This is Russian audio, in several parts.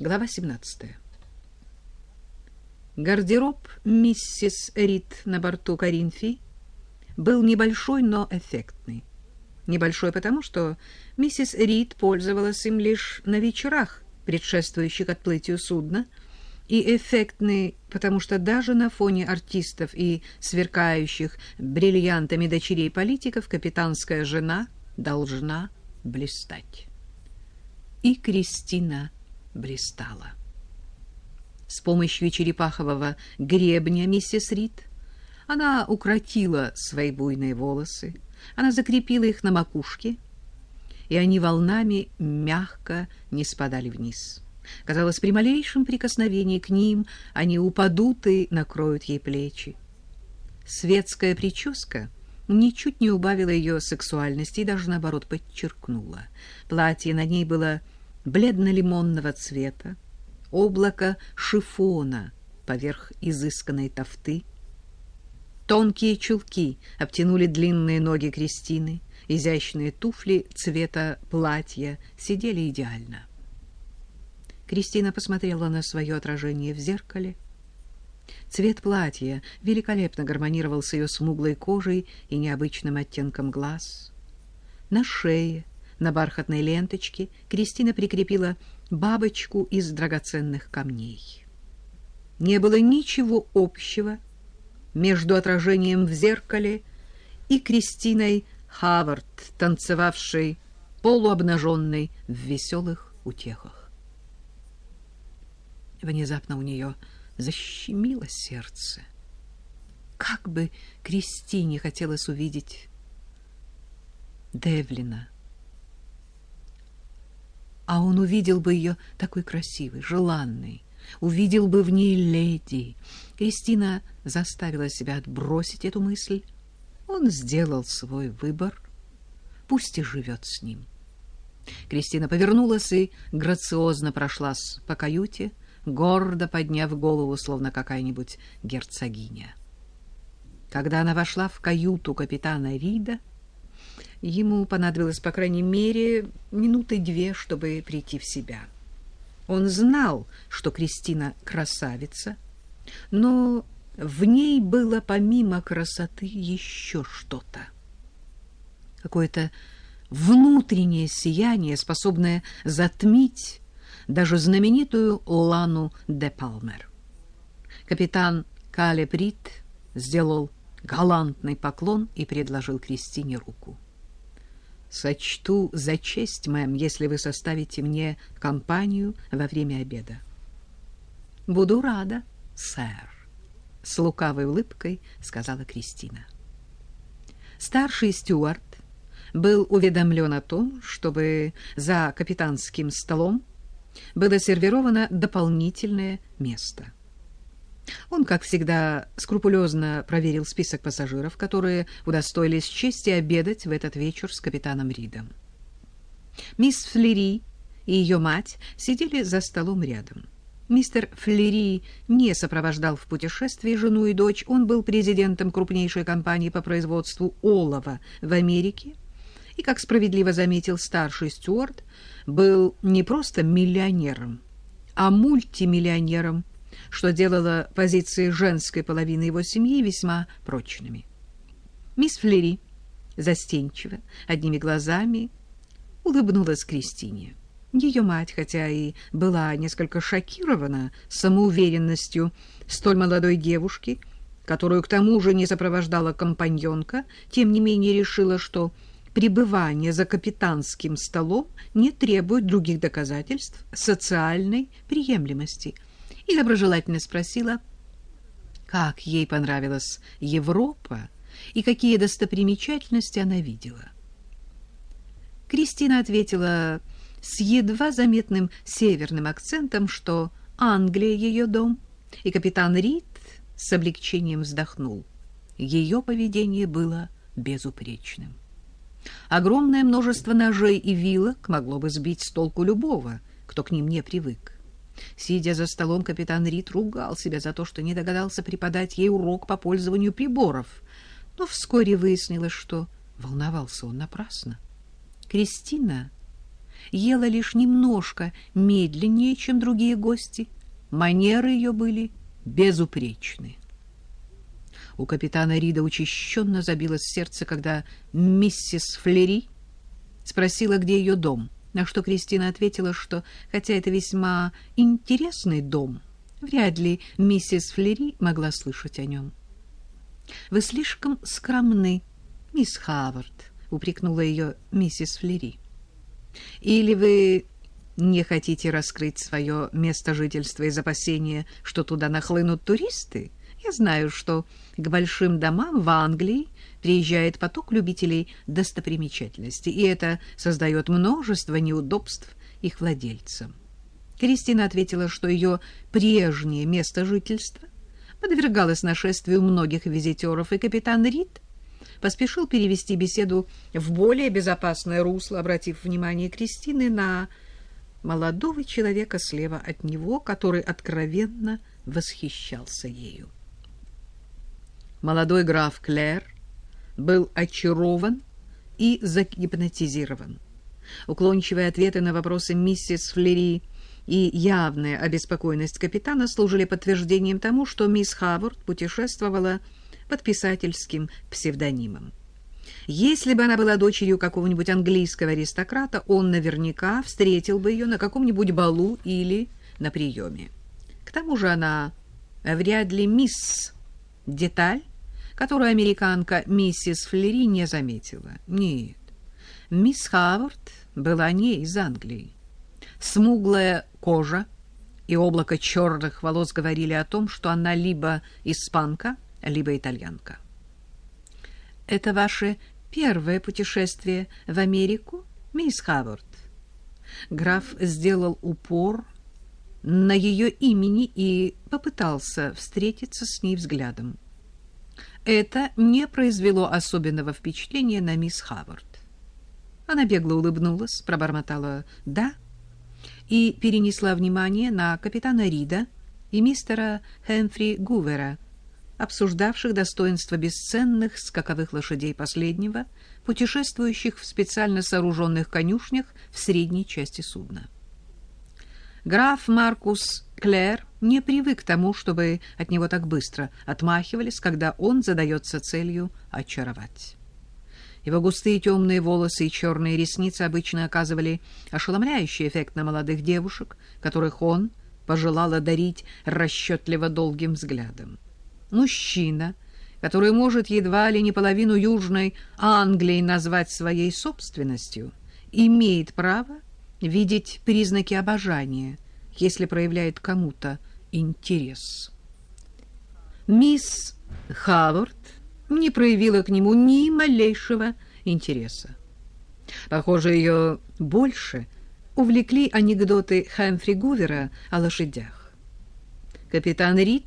Глава 17. Гардероб миссис Рид на борту Коринфии был небольшой, но эффектный. Небольшой потому, что миссис Рид пользовалась им лишь на вечерах, предшествующих отплытию судна, и эффектный, потому что даже на фоне артистов и сверкающих бриллиантами дочерей политиков капитанская жена должна блистать. И Кристина блистала. С помощью черепахового гребня миссис Рид она укротила свои буйные волосы, она закрепила их на макушке, и они волнами мягко не спадали вниз. Казалось, при малейшем прикосновении к ним они упадут и накроют ей плечи. Светская прическа ничуть не убавила ее сексуальности и даже, наоборот, подчеркнула. Платье на ней было бледно-лимонного цвета, облако шифона поверх изысканной тофты. Тонкие чулки обтянули длинные ноги Кристины, изящные туфли цвета платья сидели идеально. Кристина посмотрела на свое отражение в зеркале. Цвет платья великолепно гармонировал с ее смуглой кожей и необычным оттенком глаз. На шее, на бархатной ленточке, Кристина прикрепила бабочку из драгоценных камней. Не было ничего общего между отражением в зеркале и Кристиной Хавард, танцевавшей полуобнаженной в веселых утехах. Внезапно у нее защемило сердце. Как бы Кристине хотелось увидеть Девлина, а он увидел бы ее такой красивой, желанной, увидел бы в ней леди. Кристина заставила себя отбросить эту мысль. Он сделал свой выбор, пусть и живет с ним. Кристина повернулась и грациозно прошлась по каюте, гордо подняв голову, словно какая-нибудь герцогиня. Когда она вошла в каюту капитана Рида, Ему понадобилось, по крайней мере, минуты две, чтобы прийти в себя. Он знал, что Кристина красавица, но в ней было помимо красоты еще что-то. Какое-то внутреннее сияние, способное затмить даже знаменитую Лану де Палмер. Капитан Калебрид сделал галантный поклон и предложил Кристине руку. Сочту за честь, мэм, если вы составите мне компанию во время обеда. Буду рада, сэр, с лукавой улыбкой сказала Кристина. Старший стюард был уведомлен о том, чтобы за капитанским столом было сервировано дополнительное место — он, как всегда, скрупулезно проверил список пассажиров, которые удостоились чести обедать в этот вечер с капитаном Ридом. Мисс Флери и ее мать сидели за столом рядом. Мистер Флери не сопровождал в путешествии жену и дочь. Он был президентом крупнейшей компании по производству олова в Америке. И, как справедливо заметил старший стюард, был не просто миллионером, а мультимиллионером что делало позиции женской половины его семьи весьма прочными. Мисс Флери, застенчиво, одними глазами, улыбнулась Кристине. Ее мать, хотя и была несколько шокирована самоуверенностью столь молодой девушки, которую к тому же не сопровождала компаньонка, тем не менее решила, что пребывание за капитанским столом не требует других доказательств социальной приемлемости – и доброжелательно спросила, как ей понравилась Европа и какие достопримечательности она видела. Кристина ответила с едва заметным северным акцентом, что Англия ее дом, и капитан Рид с облегчением вздохнул. Ее поведение было безупречным. Огромное множество ножей и вилок могло бы сбить с толку любого, кто к ним не привык. Сидя за столом, капитан Рид ругал себя за то, что не догадался преподать ей урок по пользованию приборов. Но вскоре выяснилось, что волновался он напрасно. Кристина ела лишь немножко медленнее, чем другие гости. Манеры ее были безупречны. У капитана Рида учащенно забилось сердце, когда миссис Флери спросила, где ее дом, на что Кристина ответила, что, хотя это весьма интересный дом, вряд ли миссис Флери могла слышать о нем. «Вы слишком скромны, мисс Хавард», — упрекнула ее миссис Флери. «Или вы не хотите раскрыть свое место жительства из опасения, что туда нахлынут туристы? Я знаю, что к большим домам в Англии приезжает поток любителей достопримечательностей, и это создает множество неудобств их владельцам. Кристина ответила, что ее прежнее место жительства подвергалось нашествию многих визитеров, и капитан Рид поспешил перевести беседу в более безопасное русло, обратив внимание Кристины на молодого человека слева от него, который откровенно восхищался ею. Молодой граф Клэр был очарован и загипнотизирован. Уклончивые ответы на вопросы миссис Флери и явная обеспокоенность капитана служили подтверждением тому, что мисс Хавард путешествовала под писательским псевдонимом. Если бы она была дочерью какого-нибудь английского аристократа, он наверняка встретил бы ее на каком-нибудь балу или на приеме. К тому же она вряд ли мисс Деталь, которую американка миссис Флери не заметила. Нет, мисс Хавард была не из Англии. Смуглая кожа и облако черных волос говорили о том, что она либо испанка, либо итальянка. «Это ваше первое путешествие в Америку, мисс Хавард?» Граф сделал упор на ее имени и попытался встретиться с ней взглядом. Это не произвело особенного впечатления на мисс Хавард. Она бегло улыбнулась, пробормотала «да» и перенесла внимание на капитана Рида и мистера Хэмфри Гувера, обсуждавших достоинства бесценных скаковых лошадей последнего, путешествующих в специально сооруженных конюшнях в средней части судна. Граф Маркус Клэр не привык к тому, чтобы от него так быстро отмахивались, когда он задается целью очаровать. Его густые темные волосы и черные ресницы обычно оказывали ошеломляющий эффект на молодых девушек, которых он пожелал одарить расчетливо долгим взглядом. Мужчина, который может едва ли не половину Южной Англии назвать своей собственностью, имеет право видеть признаки обожания, если проявляет кому-то интерес. Мисс Хавард не проявила к нему ни малейшего интереса. Похоже, ее больше увлекли анекдоты Хэмфри Гувера о лошадях. Капитан Рид,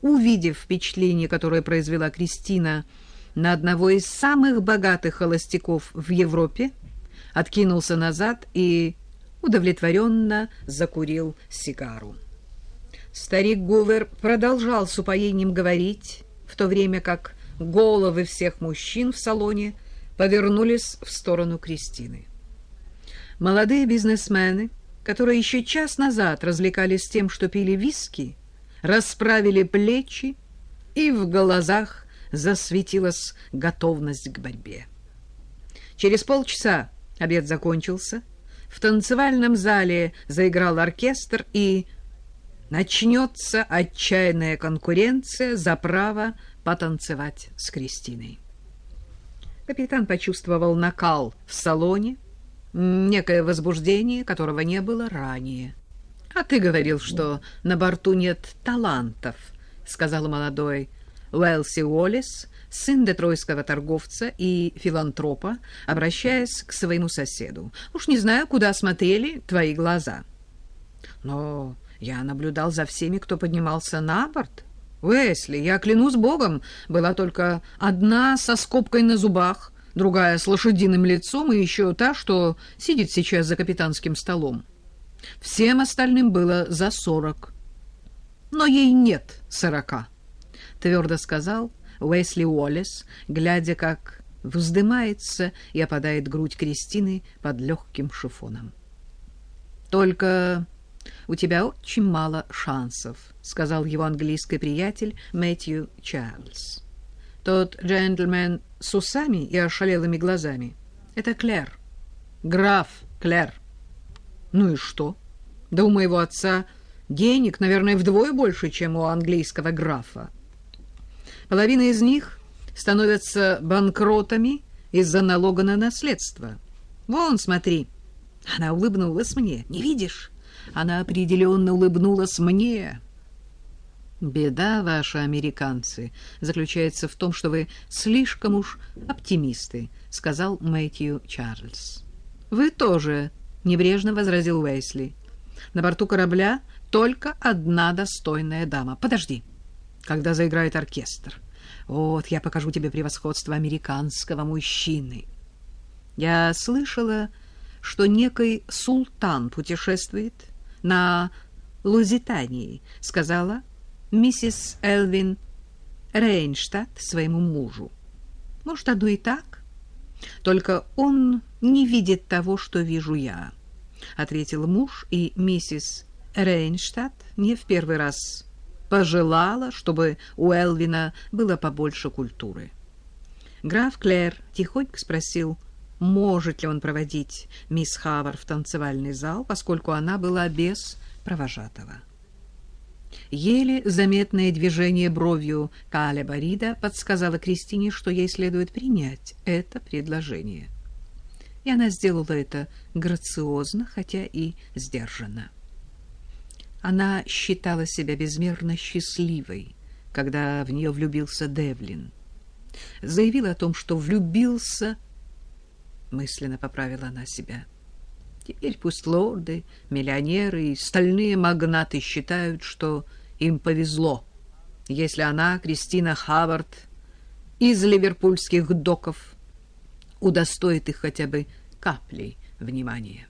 увидев впечатление, которое произвела Кристина на одного из самых богатых холостяков в Европе, откинулся назад и удовлетворенно закурил сигару. Старик Гувер продолжал с упоением говорить, в то время как головы всех мужчин в салоне повернулись в сторону Кристины. Молодые бизнесмены, которые еще час назад развлекались тем, что пили виски, расправили плечи, и в глазах засветилась готовность к борьбе. Через полчаса Обед закончился. В танцевальном зале заиграл оркестр, и начнется отчаянная конкуренция за право потанцевать с Кристиной. Капитан почувствовал накал в салоне, некое возбуждение, которого не было ранее. — А ты говорил, что на борту нет талантов, — сказал молодой Уэлси Уоллес, сын детройского торговца и филантропа, обращаясь к своему соседу. «Уж не знаю, куда смотрели твои глаза». «Но я наблюдал за всеми, кто поднимался на борт. Уэсли, я клянусь богом, была только одна со скобкой на зубах, другая с лошадиным лицом и еще та, что сидит сейчас за капитанским столом. Всем остальным было за сорок. Но ей нет сорока», — твердо сказал Уэсли Уоллес, глядя, как вздымается и опадает грудь Кристины под легким шифоном. «Только у тебя очень мало шансов», — сказал его английский приятель Мэтью Чарльз. «Тот джентльмен с усами и ошалелыми глазами — это Клэр, граф Клэр». «Ну и что? Да у моего отца денег, наверное, вдвое больше, чем у английского графа. Половина из них становятся банкротами из-за налога на наследство. Вон, смотри». Она улыбнулась мне. Не видишь? Она определенно улыбнулась мне. Беда ваша, американцы, заключается в том, что вы слишком уж оптимисты, сказал Мэтью Чарльз. Вы тоже, небрежно возразил Уэйсли. На борту корабля только одна достойная дама. Подожди, когда заиграет оркестр. Вот, я покажу тебе превосходство американского мужчины. Я слышала, что некий султан путешествует на Лузитании, сказала миссис Элвин Рейнштадт своему мужу. Может, оно и так? Только он не видит того, что вижу я, ответил муж, и миссис Рейнштадт не в первый раз пожелала, чтобы у Элвина было побольше культуры. Граф Клэр тихонько спросил, может ли он проводить мисс Хавар в танцевальный зал, поскольку она была без провожатого. Еле заметное движение бровью Каля Барида подсказало Кристине, что ей следует принять это предложение. И она сделала это грациозно, хотя и сдержанно. Она считала себя безмерно счастливой, когда в нее влюбился Девлин. Заявила о том, что влюбился мысленно поправила она себя. Теперь пусть лорды, миллионеры и стальные магнаты считают, что им повезло, если она, Кристина Хавард, из ливерпульских доков, удостоит их хотя бы каплей внимания.